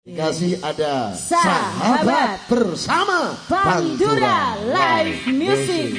Kasih ada Sahabat bersama Bandura Live Music.